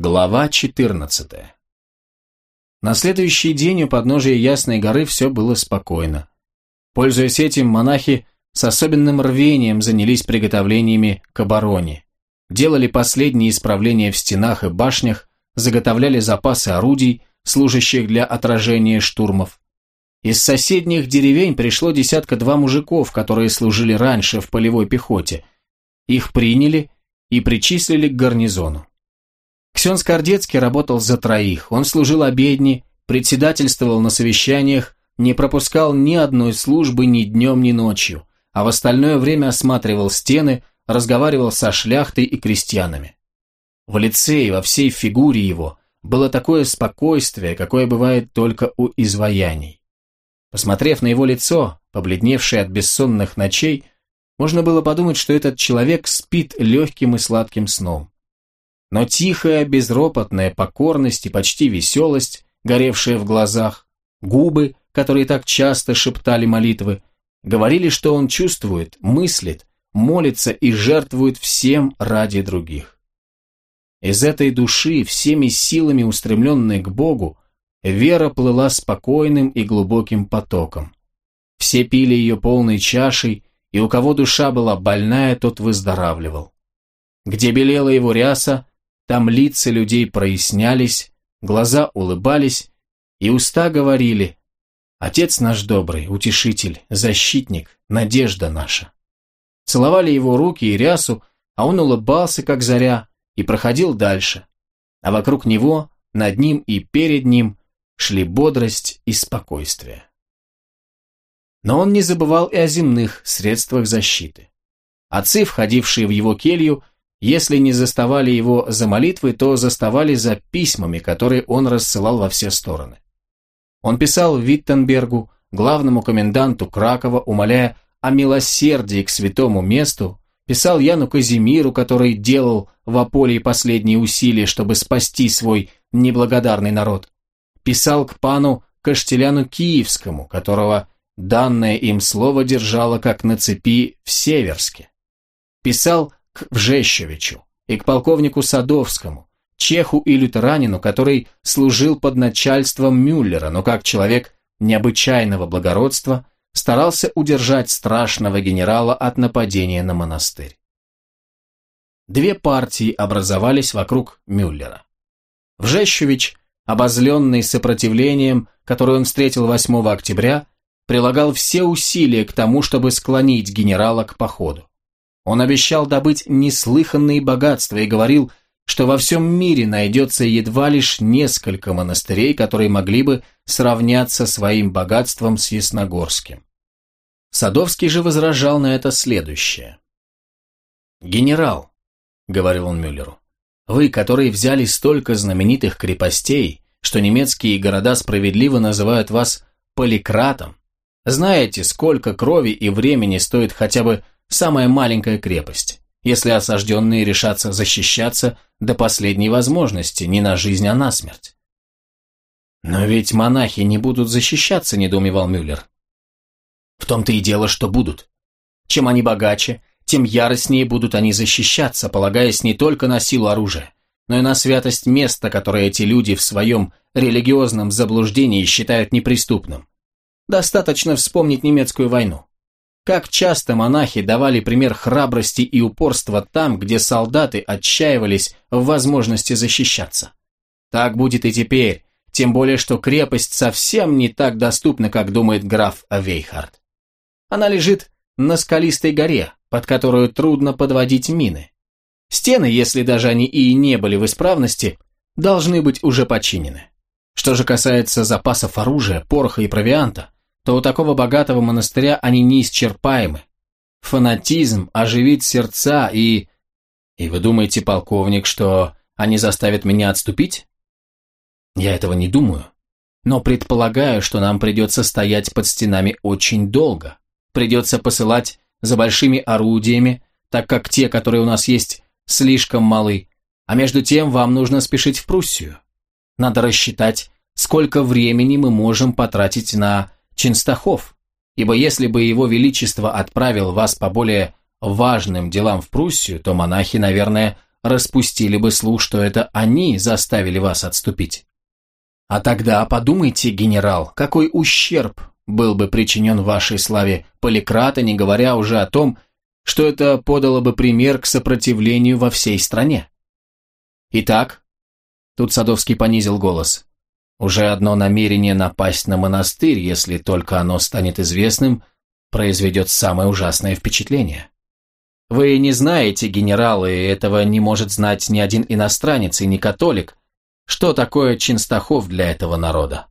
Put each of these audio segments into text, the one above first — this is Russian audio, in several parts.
Глава 14 На следующий день у подножия Ясной горы все было спокойно. Пользуясь этим, монахи с особенным рвением занялись приготовлениями к обороне. Делали последние исправления в стенах и башнях, заготовляли запасы орудий, служащих для отражения штурмов. Из соседних деревень пришло десятка-два мужиков, которые служили раньше в полевой пехоте. Их приняли и причислили к гарнизону. Ксен Скордецкий работал за троих, он служил обедни, председательствовал на совещаниях, не пропускал ни одной службы ни днем, ни ночью, а в остальное время осматривал стены, разговаривал со шляхтой и крестьянами. В лице и во всей фигуре его было такое спокойствие, какое бывает только у изваяний. Посмотрев на его лицо, побледневшее от бессонных ночей, можно было подумать, что этот человек спит легким и сладким сном. Но тихая, безропотная покорность и почти веселость, горевшая в глазах, губы, которые так часто шептали молитвы, говорили, что он чувствует, мыслит, молится и жертвует всем ради других. Из этой души, всеми силами устремленной к Богу, вера плыла спокойным и глубоким потоком. Все пили ее полной чашей, и у кого душа была больная, тот выздоравливал. Где белела его ряса, там лица людей прояснялись, глаза улыбались, и уста говорили «Отец наш добрый, утешитель, защитник, надежда наша». Целовали его руки и рясу, а он улыбался, как заря, и проходил дальше. А вокруг него, над ним и перед ним шли бодрость и спокойствие. Но он не забывал и о земных средствах защиты. Отцы, входившие в его келью, если не заставали его за молитвой, то заставали за письмами, которые он рассылал во все стороны. Он писал Виттенбергу, главному коменданту Кракова, умоляя о милосердии к святому месту, писал Яну Казимиру, который делал в Аполии последние усилия, чтобы спасти свой неблагодарный народ, писал к пану Каштеляну Киевскому, которого данное им слово держало как на цепи в Северске, писал к Вжещевичу и к полковнику Садовскому, чеху и лютеранину, который служил под начальством Мюллера, но как человек необычайного благородства старался удержать страшного генерала от нападения на монастырь. Две партии образовались вокруг Мюллера. Вжещевич, обозленный сопротивлением, которое он встретил 8 октября, прилагал все усилия к тому, чтобы склонить генерала к походу. Он обещал добыть неслыханные богатства и говорил, что во всем мире найдется едва лишь несколько монастырей, которые могли бы сравняться своим богатством с Ясногорским. Садовский же возражал на это следующее. «Генерал», — говорил он Мюллеру, — «вы, которые взяли столько знаменитых крепостей, что немецкие города справедливо называют вас поликратом, знаете, сколько крови и времени стоит хотя бы самая маленькая крепость, если осажденные решатся защищаться до последней возможности, не на жизнь, а на смерть. «Но ведь монахи не будут защищаться», – недоумевал Мюллер. «В том-то и дело, что будут. Чем они богаче, тем яростнее будут они защищаться, полагаясь не только на силу оружия, но и на святость места, которое эти люди в своем религиозном заблуждении считают неприступным. Достаточно вспомнить немецкую войну. Как часто монахи давали пример храбрости и упорства там, где солдаты отчаивались в возможности защищаться. Так будет и теперь, тем более, что крепость совсем не так доступна, как думает граф Вейхард. Она лежит на скалистой горе, под которую трудно подводить мины. Стены, если даже они и не были в исправности, должны быть уже починены. Что же касается запасов оружия, пороха и провианта, то у такого богатого монастыря они неисчерпаемы. Фанатизм оживит сердца и... И вы думаете, полковник, что они заставят меня отступить? Я этого не думаю, но предполагаю, что нам придется стоять под стенами очень долго. Придется посылать за большими орудиями, так как те, которые у нас есть, слишком малы, а между тем вам нужно спешить в Пруссию. Надо рассчитать, сколько времени мы можем потратить на Чинстахов, ибо если бы его величество отправил вас по более важным делам в Пруссию, то монахи, наверное, распустили бы слух, что это они заставили вас отступить. А тогда подумайте, генерал, какой ущерб был бы причинен вашей славе Поликрата, не говоря уже о том, что это подало бы пример к сопротивлению во всей стране. Итак, тут Садовский понизил голос, уже одно намерение напасть на монастырь, если только оно станет известным, произведет самое ужасное впечатление. Вы не знаете, генералы, этого не может знать ни один иностранец и ни католик, что такое Чинстахов для этого народа.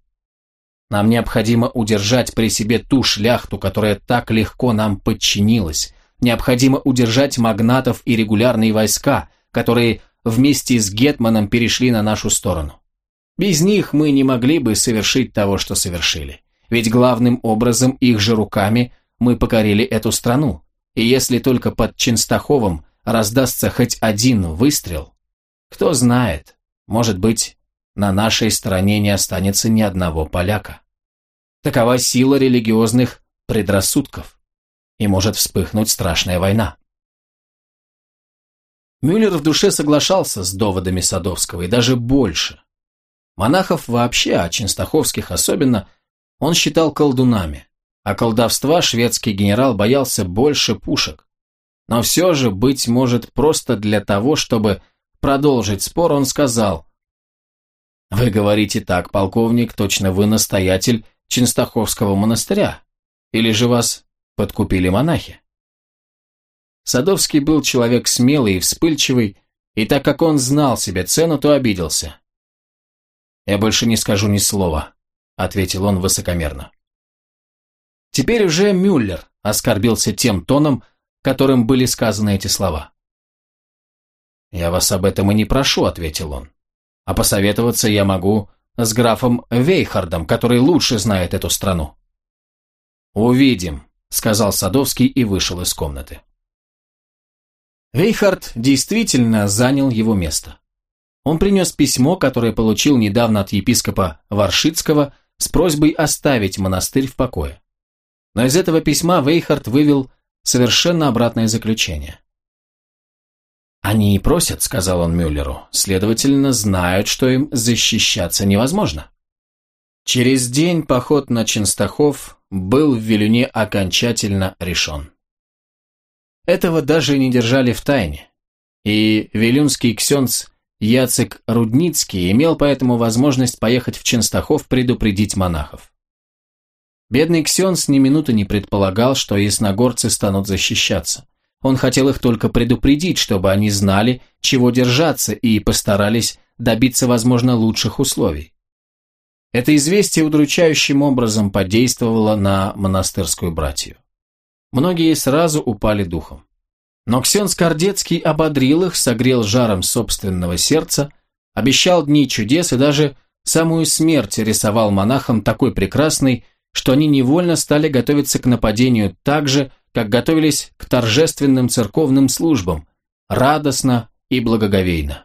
Нам необходимо удержать при себе ту шляхту, которая так легко нам подчинилась. Необходимо удержать магнатов и регулярные войска, которые вместе с Гетманом перешли на нашу сторону. Без них мы не могли бы совершить того, что совершили. Ведь главным образом их же руками мы покорили эту страну. И если только под Ченстаховым раздастся хоть один выстрел, кто знает, может быть, на нашей стороне не останется ни одного поляка. Такова сила религиозных предрассудков. И может вспыхнуть страшная война. Мюллер в душе соглашался с доводами Садовского и даже больше. Монахов вообще, а Ченстаховских особенно, он считал колдунами, а колдовства шведский генерал боялся больше пушек. Но все же, быть может, просто для того, чтобы продолжить спор, он сказал, «Вы говорите так, полковник, точно вы настоятель Ченстаховского монастыря, или же вас подкупили монахи?» Садовский был человек смелый и вспыльчивый, и так как он знал себе цену, то обиделся. «Я больше не скажу ни слова», — ответил он высокомерно. Теперь уже Мюллер оскорбился тем тоном, которым были сказаны эти слова. «Я вас об этом и не прошу», — ответил он. «А посоветоваться я могу с графом Вейхардом, который лучше знает эту страну». «Увидим», — сказал Садовский и вышел из комнаты. Вейхард действительно занял его место. Он принес письмо, которое получил недавно от епископа Варшицкого с просьбой оставить монастырь в покое. Но из этого письма Вейхард вывел совершенно обратное заключение. «Они и просят», — сказал он Мюллеру, — «следовательно, знают, что им защищаться невозможно». Через день поход на Ченстахов был в Вилюне окончательно решен. Этого даже не держали в тайне, и вилюнский ксенц Яцек Рудницкий имел поэтому возможность поехать в Ченстахов предупредить монахов. Бедный Ксенс ни минуты не предполагал, что ясногорцы станут защищаться. Он хотел их только предупредить, чтобы они знали, чего держаться, и постарались добиться, возможно, лучших условий. Это известие удручающим образом подействовало на монастырскую братью. Многие сразу упали духом. Но Ксен Скордецкий ободрил их, согрел жаром собственного сердца, обещал дни чудес и даже самую смерть рисовал монахам такой прекрасной, что они невольно стали готовиться к нападению так же, как готовились к торжественным церковным службам, радостно и благоговейно.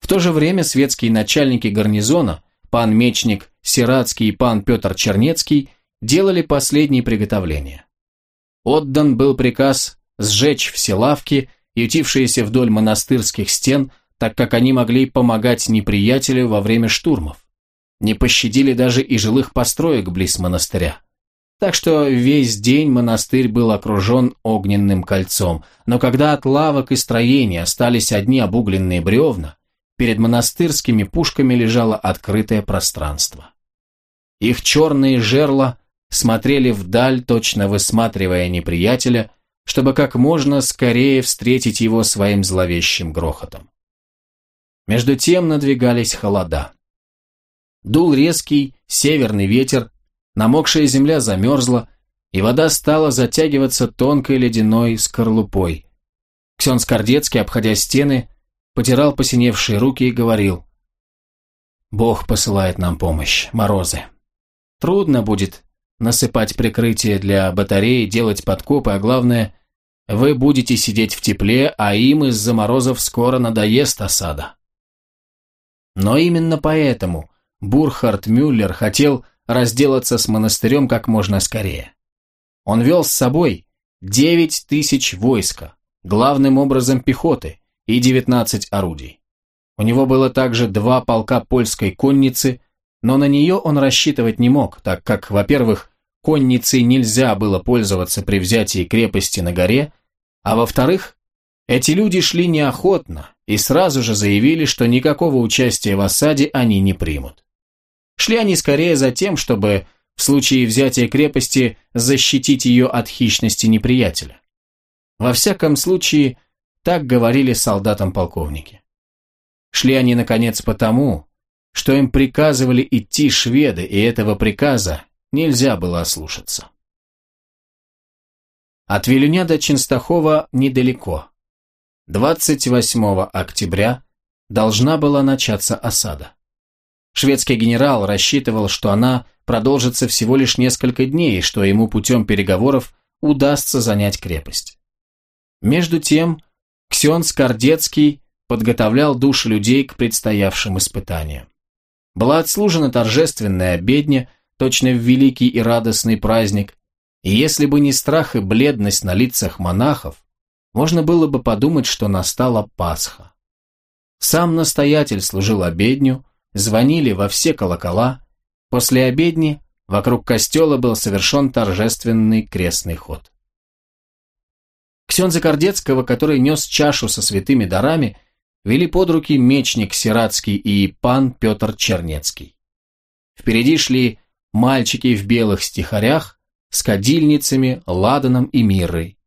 В то же время светские начальники гарнизона, пан Мечник Сиратский и пан Петр Чернецкий, делали последние приготовления. Отдан был приказ сжечь все лавки, ютившиеся вдоль монастырских стен, так как они могли помогать неприятелю во время штурмов. Не пощадили даже и жилых построек близ монастыря. Так что весь день монастырь был окружен огненным кольцом, но когда от лавок и строений остались одни обугленные бревна, перед монастырскими пушками лежало открытое пространство. Их черные жерла смотрели вдаль, точно высматривая неприятеля, чтобы как можно скорее встретить его своим зловещим грохотом. Между тем надвигались холода. Дул резкий северный ветер, намокшая земля замерзла, и вода стала затягиваться тонкой ледяной скорлупой. Ксен Скордецкий, обходя стены, потирал посиневшие руки и говорил, «Бог посылает нам помощь, морозы. Трудно будет насыпать прикрытие для батареи, делать подкопы, а главное, вы будете сидеть в тепле, а им из-за морозов скоро надоест осада. Но именно поэтому Бурхард Мюллер хотел разделаться с монастырем как можно скорее. Он вел с собой девять тысяч войска, главным образом пехоты, и 19 орудий. У него было также два полка польской конницы, но на нее он рассчитывать не мог, так как, во-первых, конницей нельзя было пользоваться при взятии крепости на горе, а во-вторых, эти люди шли неохотно и сразу же заявили, что никакого участия в осаде они не примут. Шли они скорее за тем, чтобы в случае взятия крепости защитить ее от хищности неприятеля. Во всяком случае, так говорили солдатам полковники. Шли они, наконец, потому, что им приказывали идти шведы, и этого приказа нельзя было ослушаться. От Вилюня до Ченстахова недалеко. 28 октября должна была начаться осада. Шведский генерал рассчитывал, что она продолжится всего лишь несколько дней, что ему путем переговоров удастся занять крепость. Между тем, Ксен Скордецкий подготовлял души людей к предстоявшим испытаниям. Была отслужена торжественная обедня, точно в великий и радостный праздник, и если бы не страх и бледность на лицах монахов, можно было бы подумать, что настала Пасха. Сам настоятель служил обедню, звонили во все колокола, после обедни вокруг костела был совершен торжественный крестный ход. Ксенза Кордецкого, который нес чашу со святыми дарами, вели под руки мечник Сиратский и пан Петр Чернецкий. Впереди шли мальчики в белых стихарях с кадильницами, ладаном и мирой.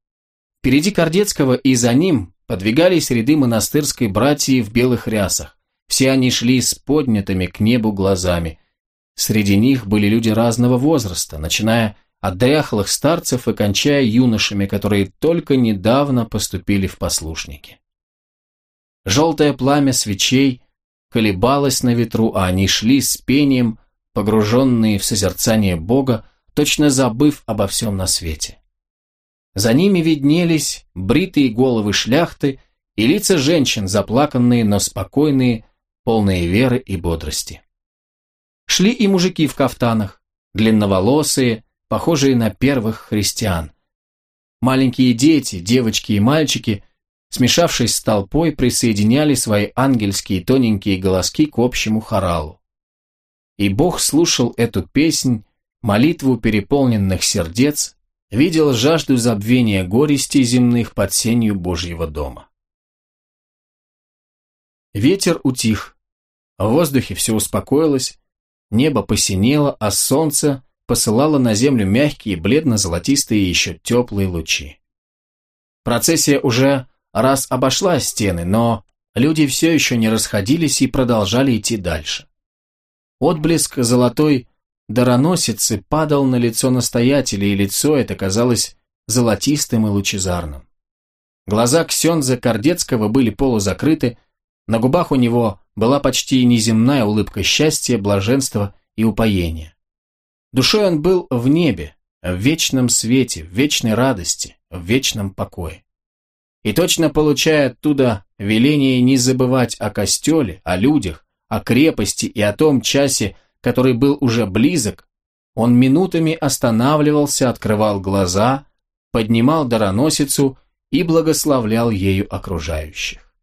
Впереди Кордецкого и за ним подвигались ряды монастырской братьи в белых рясах. Все они шли с поднятыми к небу глазами. Среди них были люди разного возраста, начиная от дряхлых старцев и кончая юношами, которые только недавно поступили в послушники. Желтое пламя свечей колебалось на ветру, а они шли с пением, погруженные в созерцание Бога, точно забыв обо всем на свете. За ними виднелись бритые головы шляхты и лица женщин, заплаканные, но спокойные, полные веры и бодрости. Шли и мужики в кафтанах, длинноволосые, похожие на первых христиан. Маленькие дети, девочки и мальчики, смешавшись с толпой, присоединяли свои ангельские тоненькие голоски к общему хоралу. И Бог слушал эту песнь, молитву переполненных сердец, видел жажду забвения горестей земных под сенью Божьего дома. Ветер утих, в воздухе все успокоилось, небо посинело, а солнце посылало на землю мягкие, бледно-золотистые еще теплые лучи. Процессия уже раз обошла стены, но люди все еще не расходились и продолжали идти дальше. Отблеск золотой дароносицы падал на лицо настоятеля, и лицо это казалось золотистым и лучезарным. Глаза Ксенза Кордецкого были полузакрыты, на губах у него была почти неземная улыбка счастья, блаженства и упоения. Душой он был в небе, в вечном свете, в вечной радости, в вечном покое. И точно получая оттуда веление не забывать о костеле, о людях, о крепости и о том часе, который был уже близок, он минутами останавливался, открывал глаза, поднимал дароносицу и благословлял ею окружающих.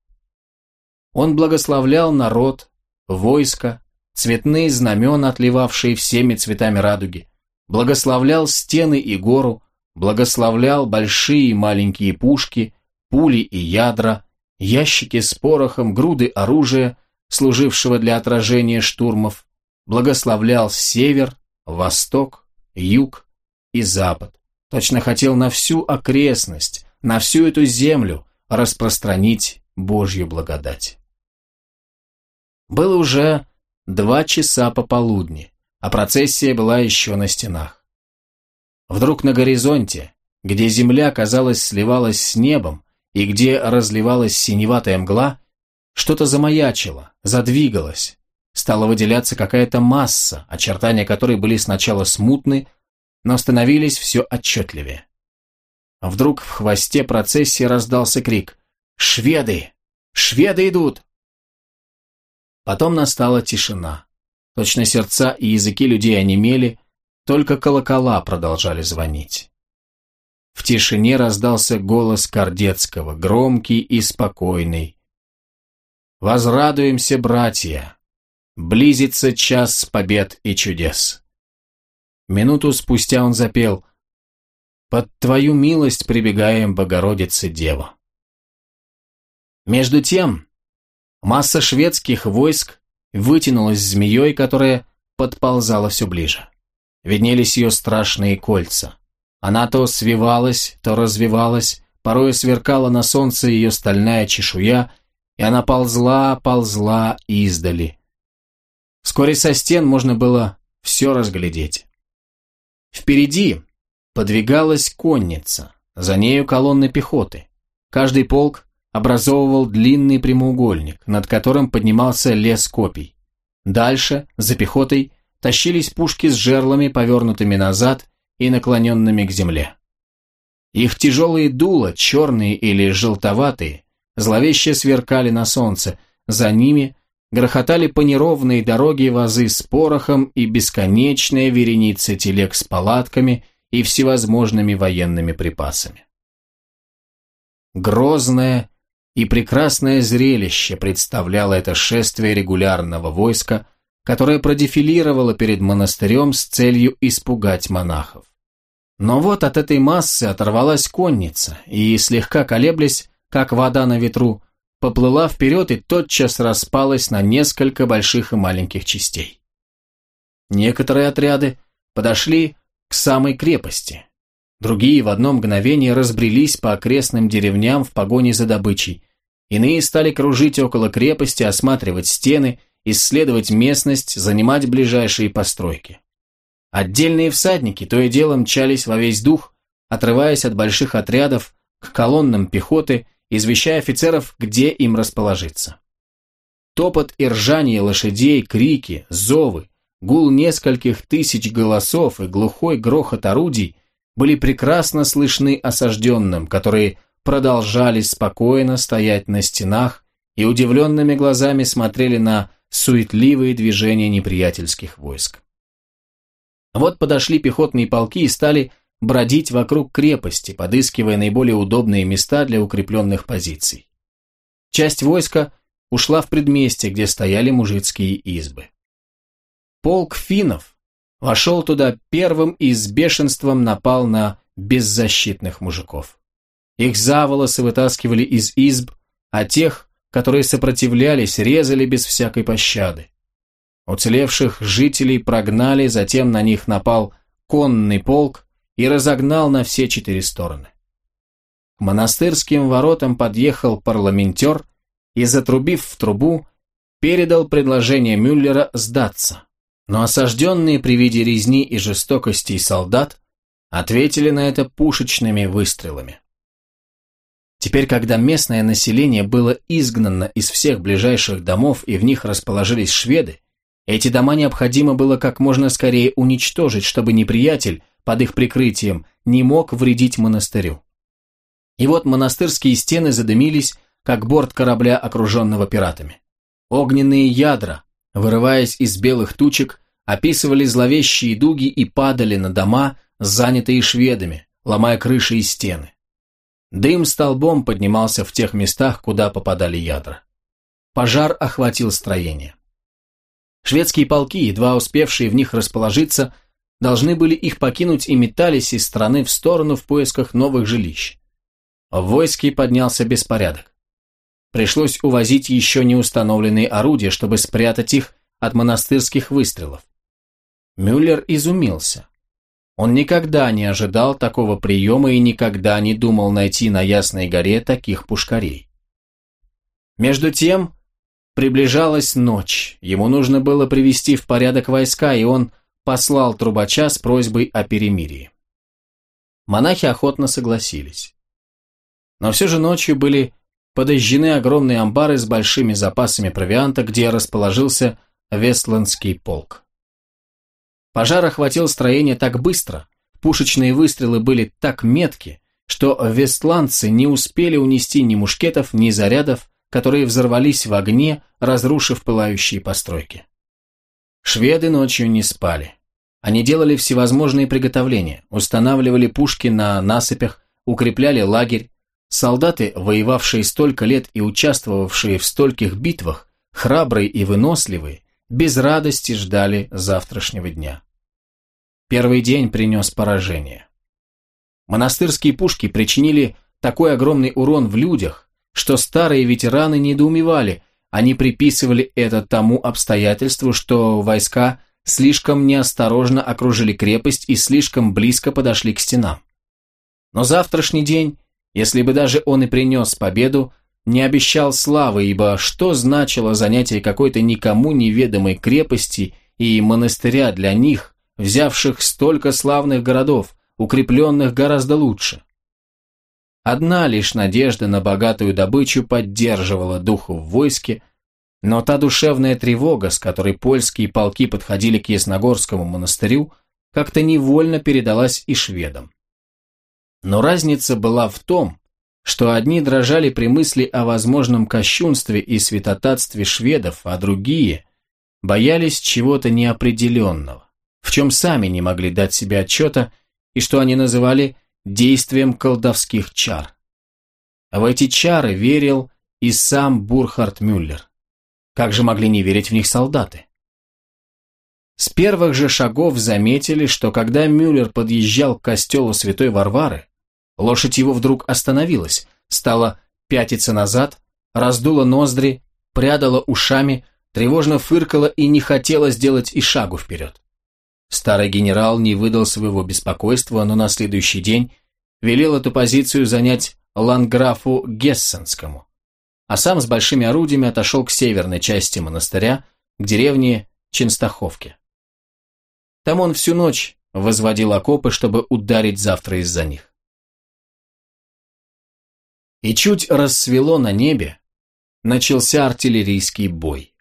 Он благословлял народ, войско, цветные знамена, отливавшие всеми цветами радуги, благословлял стены и гору, благословлял большие и маленькие пушки, пули и ядра, ящики с порохом, груды оружия, служившего для отражения штурмов, благословлял север, восток, юг и запад. Точно хотел на всю окрестность, на всю эту землю распространить Божью благодать. Было уже два часа пополудни, а процессия была еще на стенах. Вдруг на горизонте, где земля, казалось, сливалась с небом, и где разливалась синеватая мгла, что-то замаячило, задвигалось, стала выделяться какая-то масса, очертания которой были сначала смутны, но становились все отчетливее. Вдруг в хвосте процессии раздался крик «Шведы! Шведы идут!» Потом настала тишина. Точно сердца и языки людей онемели, только колокола продолжали звонить. В тишине раздался голос Кордецкого, громкий и спокойный, Возрадуемся, братья! Близится час побед и чудес!» Минуту спустя он запел «Под твою милость прибегаем, Богородица Дева». Между тем, масса шведских войск вытянулась змеей, которая подползала все ближе. Виднелись ее страшные кольца. Она то свивалась, то развивалась, порой сверкала на солнце ее стальная чешуя, и она ползла, ползла издали. Вскоре со стен можно было все разглядеть. Впереди подвигалась конница, за нею колонны пехоты. Каждый полк образовывал длинный прямоугольник, над которым поднимался лес копий. Дальше, за пехотой, тащились пушки с жерлами, повернутыми назад и наклоненными к земле. Их тяжелые дула, черные или желтоватые, зловеще сверкали на солнце, за ними грохотали по неровной дороге вазы с порохом и бесконечная вереница телег с палатками и всевозможными военными припасами. Грозное и прекрасное зрелище представляло это шествие регулярного войска, которое продефилировало перед монастырем с целью испугать монахов. Но вот от этой массы оторвалась конница и, слегка колеблясь, как вода на ветру, поплыла вперед и тотчас распалась на несколько больших и маленьких частей. Некоторые отряды подошли к самой крепости, другие в одно мгновение разбрелись по окрестным деревням в погоне за добычей, иные стали кружить около крепости, осматривать стены, исследовать местность, занимать ближайшие постройки. Отдельные всадники то и дело мчались во весь дух, отрываясь от больших отрядов к колоннам пехоты извещая офицеров, где им расположиться. Топот и ржание лошадей, крики, зовы, гул нескольких тысяч голосов и глухой грохот орудий были прекрасно слышны осажденным, которые продолжали спокойно стоять на стенах и удивленными глазами смотрели на суетливые движения неприятельских войск. Вот подошли пехотные полки и стали бродить вокруг крепости, подыскивая наиболее удобные места для укрепленных позиций. Часть войска ушла в предместье, где стояли мужицкие избы. Полк финнов вошел туда первым и с бешенством напал на беззащитных мужиков. Их за волосы вытаскивали из изб, а тех, которые сопротивлялись, резали без всякой пощады. Уцелевших жителей прогнали, затем на них напал конный полк, и разогнал на все четыре стороны. К монастырским воротам подъехал парламентер и, затрубив в трубу, передал предложение Мюллера сдаться, но осажденные при виде резни и жестокостей солдат ответили на это пушечными выстрелами. Теперь, когда местное население было изгнано из всех ближайших домов и в них расположились шведы, эти дома необходимо было как можно скорее уничтожить, чтобы неприятель под их прикрытием, не мог вредить монастырю. И вот монастырские стены задымились, как борт корабля, окруженного пиратами. Огненные ядра, вырываясь из белых тучек, описывали зловещие дуги и падали на дома, занятые шведами, ломая крыши и стены. Дым столбом поднимался в тех местах, куда попадали ядра. Пожар охватил строение. Шведские полки, едва успевшие в них расположиться, должны были их покинуть и метались из страны в сторону в поисках новых жилищ. В войске поднялся беспорядок. Пришлось увозить еще не установленные орудия, чтобы спрятать их от монастырских выстрелов. Мюллер изумился. Он никогда не ожидал такого приема и никогда не думал найти на Ясной горе таких пушкарей. Между тем, приближалась ночь, ему нужно было привести в порядок войска, и он послал трубача с просьбой о перемирии. Монахи охотно согласились. Но все же ночью были подожжены огромные амбары с большими запасами провианта, где расположился Вестландский полк. Пожар охватил строение так быстро, пушечные выстрелы были так метки, что вестландцы не успели унести ни мушкетов, ни зарядов, которые взорвались в огне, разрушив пылающие постройки. Шведы ночью не спали. Они делали всевозможные приготовления, устанавливали пушки на насыпях, укрепляли лагерь, солдаты, воевавшие столько лет и участвовавшие в стольких битвах, храбрые и выносливые, без радости ждали завтрашнего дня. Первый день принес поражение. Монастырские пушки причинили такой огромный урон в людях, что старые ветераны недоумевали, они приписывали это тому обстоятельству, что войска слишком неосторожно окружили крепость и слишком близко подошли к стенам. Но завтрашний день, если бы даже он и принес победу, не обещал славы, ибо что значило занятие какой-то никому неведомой крепости и монастыря для них, взявших столько славных городов, укрепленных гораздо лучше? Одна лишь надежда на богатую добычу поддерживала духу в войске, но та душевная тревога, с которой польские полки подходили к Ясногорскому монастырю, как-то невольно передалась и шведам. Но разница была в том, что одни дрожали при мысли о возможном кощунстве и святотатстве шведов, а другие боялись чего-то неопределенного, в чем сами не могли дать себе отчета и что они называли действием колдовских чар. В эти чары верил и сам Бурхард Мюллер. Как же могли не верить в них солдаты? С первых же шагов заметили, что когда Мюллер подъезжал к костелу Святой Варвары, лошадь его вдруг остановилась, стала пятиться назад, раздула ноздри, прядала ушами, тревожно фыркала и не хотела сделать и шагу вперед. Старый генерал не выдал своего беспокойства, но на следующий день велел эту позицию занять ланграфу Гессенскому а сам с большими орудиями отошел к северной части монастыря, к деревне Ченстаховке. Там он всю ночь возводил окопы, чтобы ударить завтра из-за них. И чуть рассвело на небе, начался артиллерийский бой.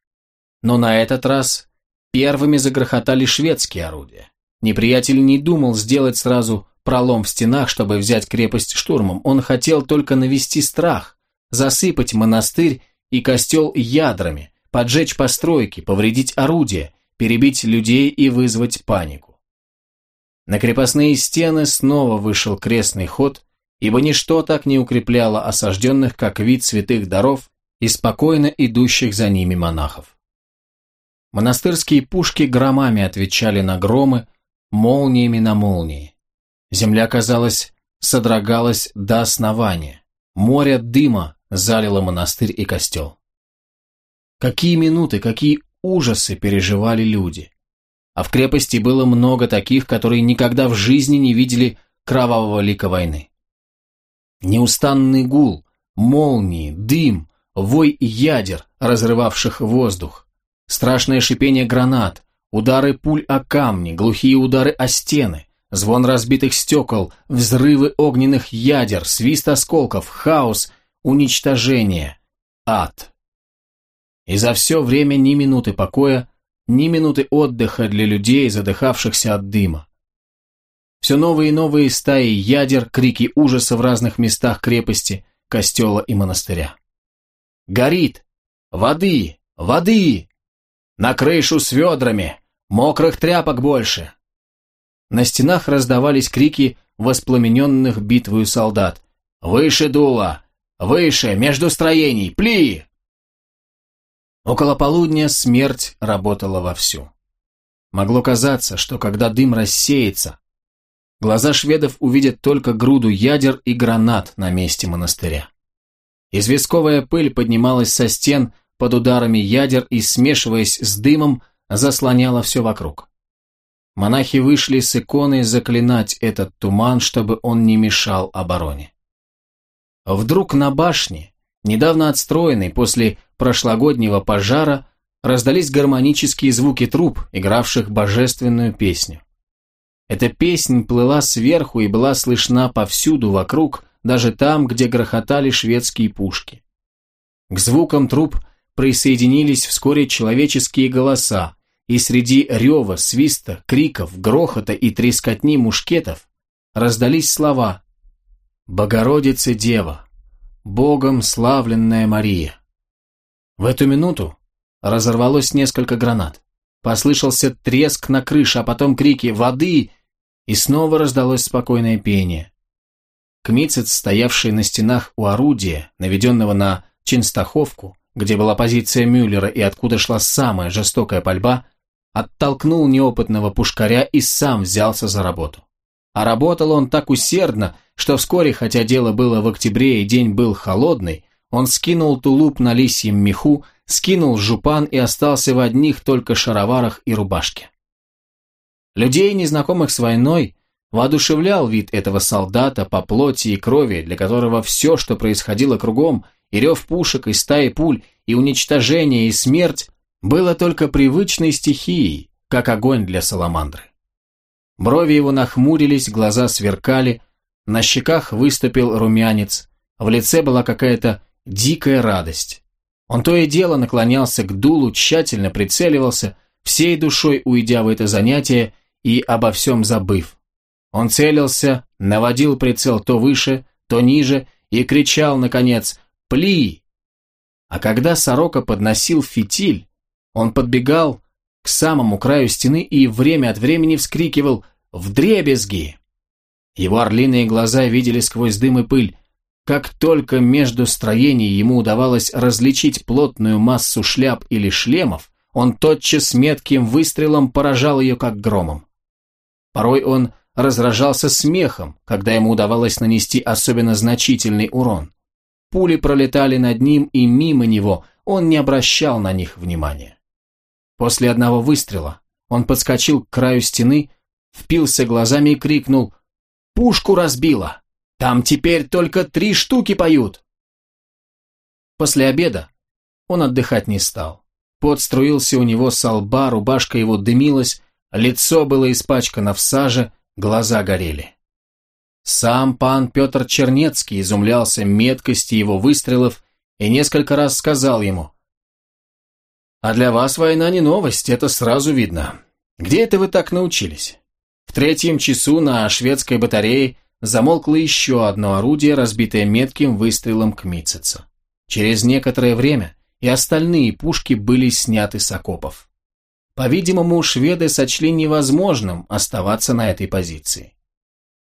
Но на этот раз первыми загрохотали шведские орудия. Неприятель не думал сделать сразу пролом в стенах, чтобы взять крепость штурмом. Он хотел только навести страх, засыпать монастырь и костел ядрами, поджечь постройки, повредить орудия, перебить людей и вызвать панику. На крепостные стены снова вышел крестный ход, ибо ничто так не укрепляло осажденных, как вид святых даров и спокойно идущих за ними монахов. Монастырские пушки громами отвечали на громы, молниями на молнии. Земля, казалось, содрогалась до основания. Море дыма залило монастырь и костел. Какие минуты, какие ужасы переживали люди. А в крепости было много таких, которые никогда в жизни не видели кровавого лика войны. Неустанный гул, молнии, дым, вой ядер, разрывавших воздух, страшное шипение гранат, удары пуль о камни, глухие удары о стены, звон разбитых стекол, взрывы огненных ядер, свист осколков, хаос, уничтожение, ад. И за все время ни минуты покоя, ни минуты отдыха для людей, задыхавшихся от дыма. Все новые и новые стаи ядер, крики ужаса в разных местах крепости, костела и монастыря. «Горит! Воды! Воды! На крышу с ведрами! Мокрых тряпок больше!» На стенах раздавались крики воспламененных битвою солдат. «Выше дуло! Выше, между строений, пли!» Около полудня смерть работала вовсю. Могло казаться, что когда дым рассеется, глаза шведов увидят только груду ядер и гранат на месте монастыря. Известковая пыль поднималась со стен под ударами ядер и, смешиваясь с дымом, заслоняла все вокруг. Монахи вышли с иконой заклинать этот туман, чтобы он не мешал обороне. Вдруг на башне, недавно отстроенной после прошлогоднего пожара, раздались гармонические звуки труб, игравших божественную песню. Эта песнь плыла сверху и была слышна повсюду вокруг, даже там, где грохотали шведские пушки. К звукам труб присоединились вскоре человеческие голоса, и среди рева, свиста, криков, грохота и трескотни мушкетов раздались слова Богородица Дева, Богом славленная Мария. В эту минуту разорвалось несколько гранат. Послышался треск на крыше, а потом крики «Воды!» и снова раздалось спокойное пение. Кмицец, стоявший на стенах у орудия, наведенного на Чинстаховку, где была позиция Мюллера и откуда шла самая жестокая пальба, оттолкнул неопытного пушкаря и сам взялся за работу. А работал он так усердно, что вскоре, хотя дело было в октябре и день был холодный, он скинул тулуп на лисьем меху, скинул жупан и остался в одних только шароварах и рубашке. Людей, незнакомых с войной, воодушевлял вид этого солдата по плоти и крови, для которого все, что происходило кругом, и рев пушек, и стаи пуль, и уничтожение, и смерть, было только привычной стихией, как огонь для саламандры. Брови его нахмурились, глаза сверкали, на щеках выступил румянец, в лице была какая-то дикая радость. Он то и дело наклонялся к дулу, тщательно прицеливался, всей душой уйдя в это занятие и обо всем забыв. Он целился, наводил прицел то выше, то ниже и кричал, наконец, «Пли!». А когда сорока подносил фитиль, он подбегал к самому краю стены и время от времени вскрикивал «Вдребезги!». Его орлиные глаза видели сквозь дым и пыль, как только между строений ему удавалось различить плотную массу шляп или шлемов, он тотчас метким выстрелом поражал ее как громом. Порой он разражался смехом, когда ему удавалось нанести особенно значительный урон. Пули пролетали над ним и мимо него, он не обращал на них внимания. После одного выстрела он подскочил к краю стены, впился глазами и крикнул «Пушку разбило!» Там теперь только три штуки поют. После обеда он отдыхать не стал. Пот струился у него со лба, рубашка его дымилась, лицо было испачкано в саже, глаза горели. Сам пан Петр Чернецкий изумлялся меткости его выстрелов и несколько раз сказал ему, «А для вас война не новость, это сразу видно. Где это вы так научились? В третьем часу на шведской батарее замолкло еще одно орудие, разбитое метким выстрелом к Митцицу. Через некоторое время и остальные пушки были сняты с окопов. По-видимому, шведы сочли невозможным оставаться на этой позиции.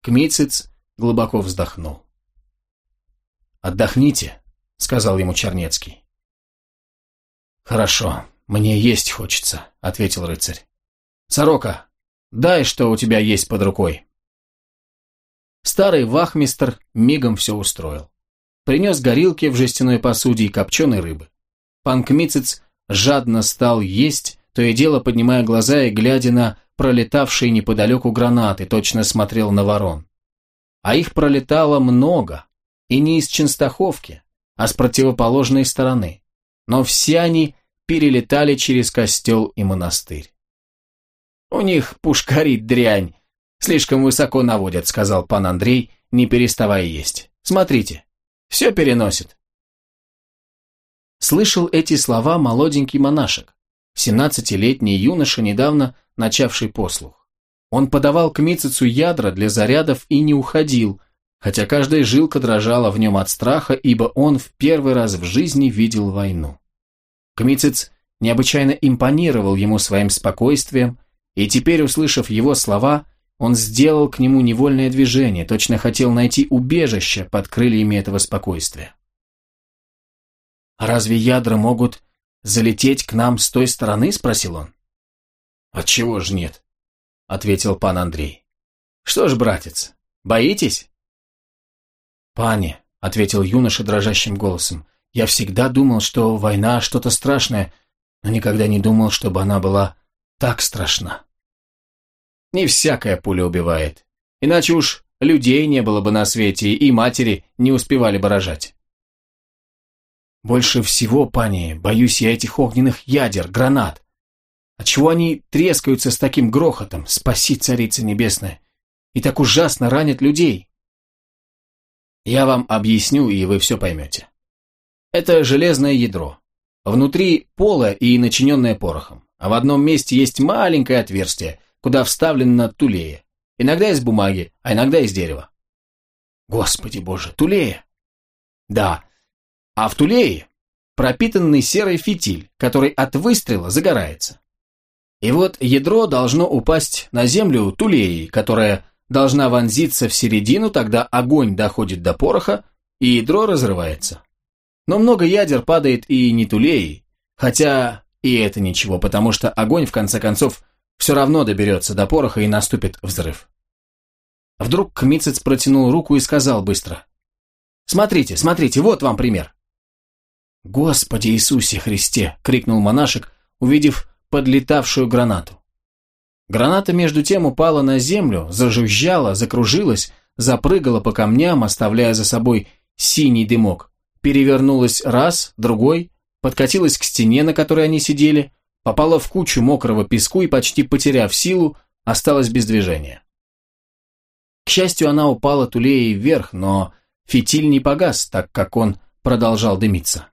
Кмицец глубоко вздохнул. «Отдохните», — сказал ему Чернецкий. «Хорошо, мне есть хочется», — ответил рыцарь. «Сорока, дай, что у тебя есть под рукой». Старый вахмистр мигом все устроил. Принес горилки в жестяной посуде и копченой рыбы. Пан Кмицец жадно стал есть, то и дело поднимая глаза и глядя на пролетавшие неподалеку гранаты, точно смотрел на ворон. А их пролетало много, и не из Ченстаховки, а с противоположной стороны. Но все они перелетали через костел и монастырь. У них пушкарит дрянь, «Слишком высоко наводят», — сказал пан Андрей, не переставая есть. «Смотрите, все переносит». Слышал эти слова молоденький монашек, семнадцатилетний юноша, недавно начавший послух. Он подавал к Мицицу ядра для зарядов и не уходил, хотя каждая жилка дрожала в нем от страха, ибо он в первый раз в жизни видел войну. Кмицец необычайно импонировал ему своим спокойствием, и теперь, услышав его слова, он сделал к нему невольное движение, точно хотел найти убежище под крыльями этого спокойствия. «А разве ядра могут залететь к нам с той стороны?» – спросил он. «Отчего ж нет?» – ответил пан Андрей. «Что ж, братец, боитесь?» «Пане», – ответил юноша дрожащим голосом, – «я всегда думал, что война что-то страшное, но никогда не думал, чтобы она была так страшна». Не всякая пуля убивает. Иначе уж людей не было бы на свете, и матери не успевали бы рожать. Больше всего, пани, боюсь я этих огненных ядер, гранат. Отчего они трескаются с таким грохотом, спаси, царица небесная, и так ужасно ранят людей? Я вам объясню, и вы все поймете. Это железное ядро. Внутри поло и начиненное порохом, а в одном месте есть маленькое отверстие, куда вставлена тулея. Иногда из бумаги, а иногда из дерева. Господи боже, тулея! Да, а в тулее пропитанный серый фитиль, который от выстрела загорается. И вот ядро должно упасть на землю тулеей, которая должна вонзиться в середину, тогда огонь доходит до пороха, и ядро разрывается. Но много ядер падает и не тулей, хотя и это ничего, потому что огонь, в конце концов, все равно доберется до пороха и наступит взрыв. Вдруг Кмицец протянул руку и сказал быстро. «Смотрите, смотрите, вот вам пример». «Господи Иисусе Христе!» — крикнул монашек, увидев подлетавшую гранату. Граната между тем упала на землю, зажужжала, закружилась, запрыгала по камням, оставляя за собой синий дымок, перевернулась раз, другой, подкатилась к стене, на которой они сидели, попала в кучу мокрого песку и, почти потеряв силу, осталась без движения. К счастью, она упала тулеей вверх, но фитиль не погас, так как он продолжал дымиться.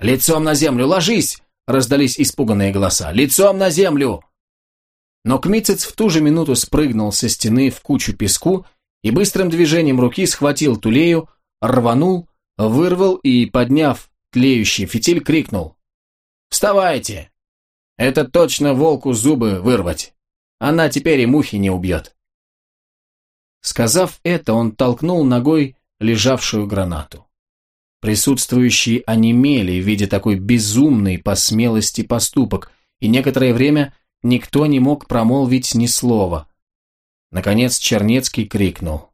«Лицом на землю, ложись!» – раздались испуганные голоса. «Лицом на землю!» Но Кмицец в ту же минуту спрыгнул со стены в кучу песку и быстрым движением руки схватил тулею, рванул, вырвал и, подняв тлеющий фитиль, крикнул. «Вставайте! Это точно волку зубы вырвать. Она теперь и мухи не убьет». Сказав это, он толкнул ногой лежавшую гранату. Присутствующие онемели, видя такой безумный по смелости поступок, и некоторое время никто не мог промолвить ни слова. Наконец Чернецкий крикнул.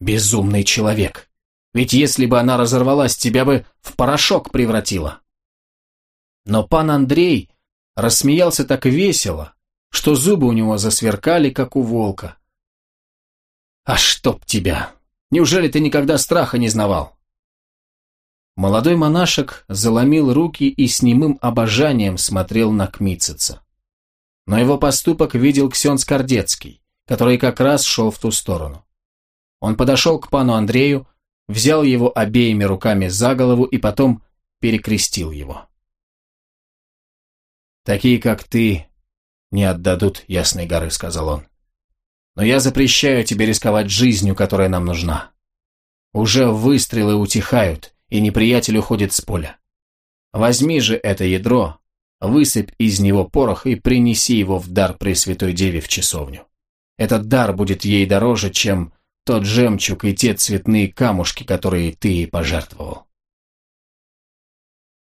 «Безумный человек! Ведь если бы она разорвалась, тебя бы в порошок превратила!» Но пан Андрей рассмеялся так весело, что зубы у него засверкали, как у волка. «А чтоб тебя! Неужели ты никогда страха не знавал?» Молодой монашек заломил руки и с немым обожанием смотрел на Кмитцица. Но его поступок видел Ксен Скордецкий, который как раз шел в ту сторону. Он подошел к пану Андрею, взял его обеими руками за голову и потом перекрестил его. «Такие, как ты, не отдадут Ясной горы», — сказал он. «Но я запрещаю тебе рисковать жизнью, которая нам нужна. Уже выстрелы утихают, и неприятель уходит с поля. Возьми же это ядро, высыпь из него порох и принеси его в дар Пресвятой Деве в часовню. Этот дар будет ей дороже, чем тот жемчуг и те цветные камушки, которые ты пожертвовал.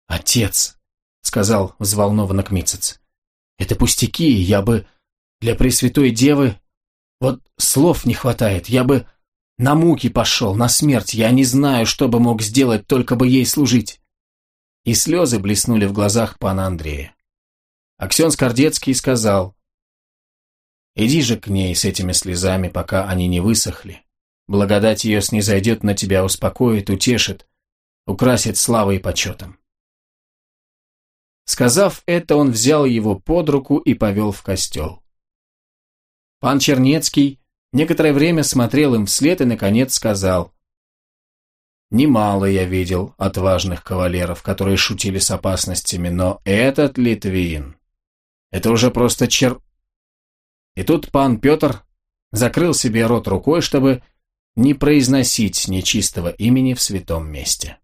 «Отец», — сказал взволнованно Кмицец, — «это пустяки, я бы для Пресвятой Девы... Вот слов не хватает, я бы на муки пошел, на смерть, я не знаю, что бы мог сделать, только бы ей служить. И слезы блеснули в глазах пана Андрея. Аксен Скордецкий сказал, «Иди же к ней с этими слезами, пока они не высохли. Благодать ее снизойдет на тебя, успокоит, утешит, украсит славой и почетом». Сказав это, он взял его под руку и повел в костел. Пан Чернецкий Некоторое время смотрел им вслед и, наконец, сказал. «Немало я видел отважных кавалеров, которые шутили с опасностями, но этот Литвин... Это уже просто чер...» И тут пан Петр закрыл себе рот рукой, чтобы не произносить нечистого имени в святом месте.